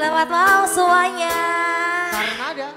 Selamat malam semuanya. Karena ada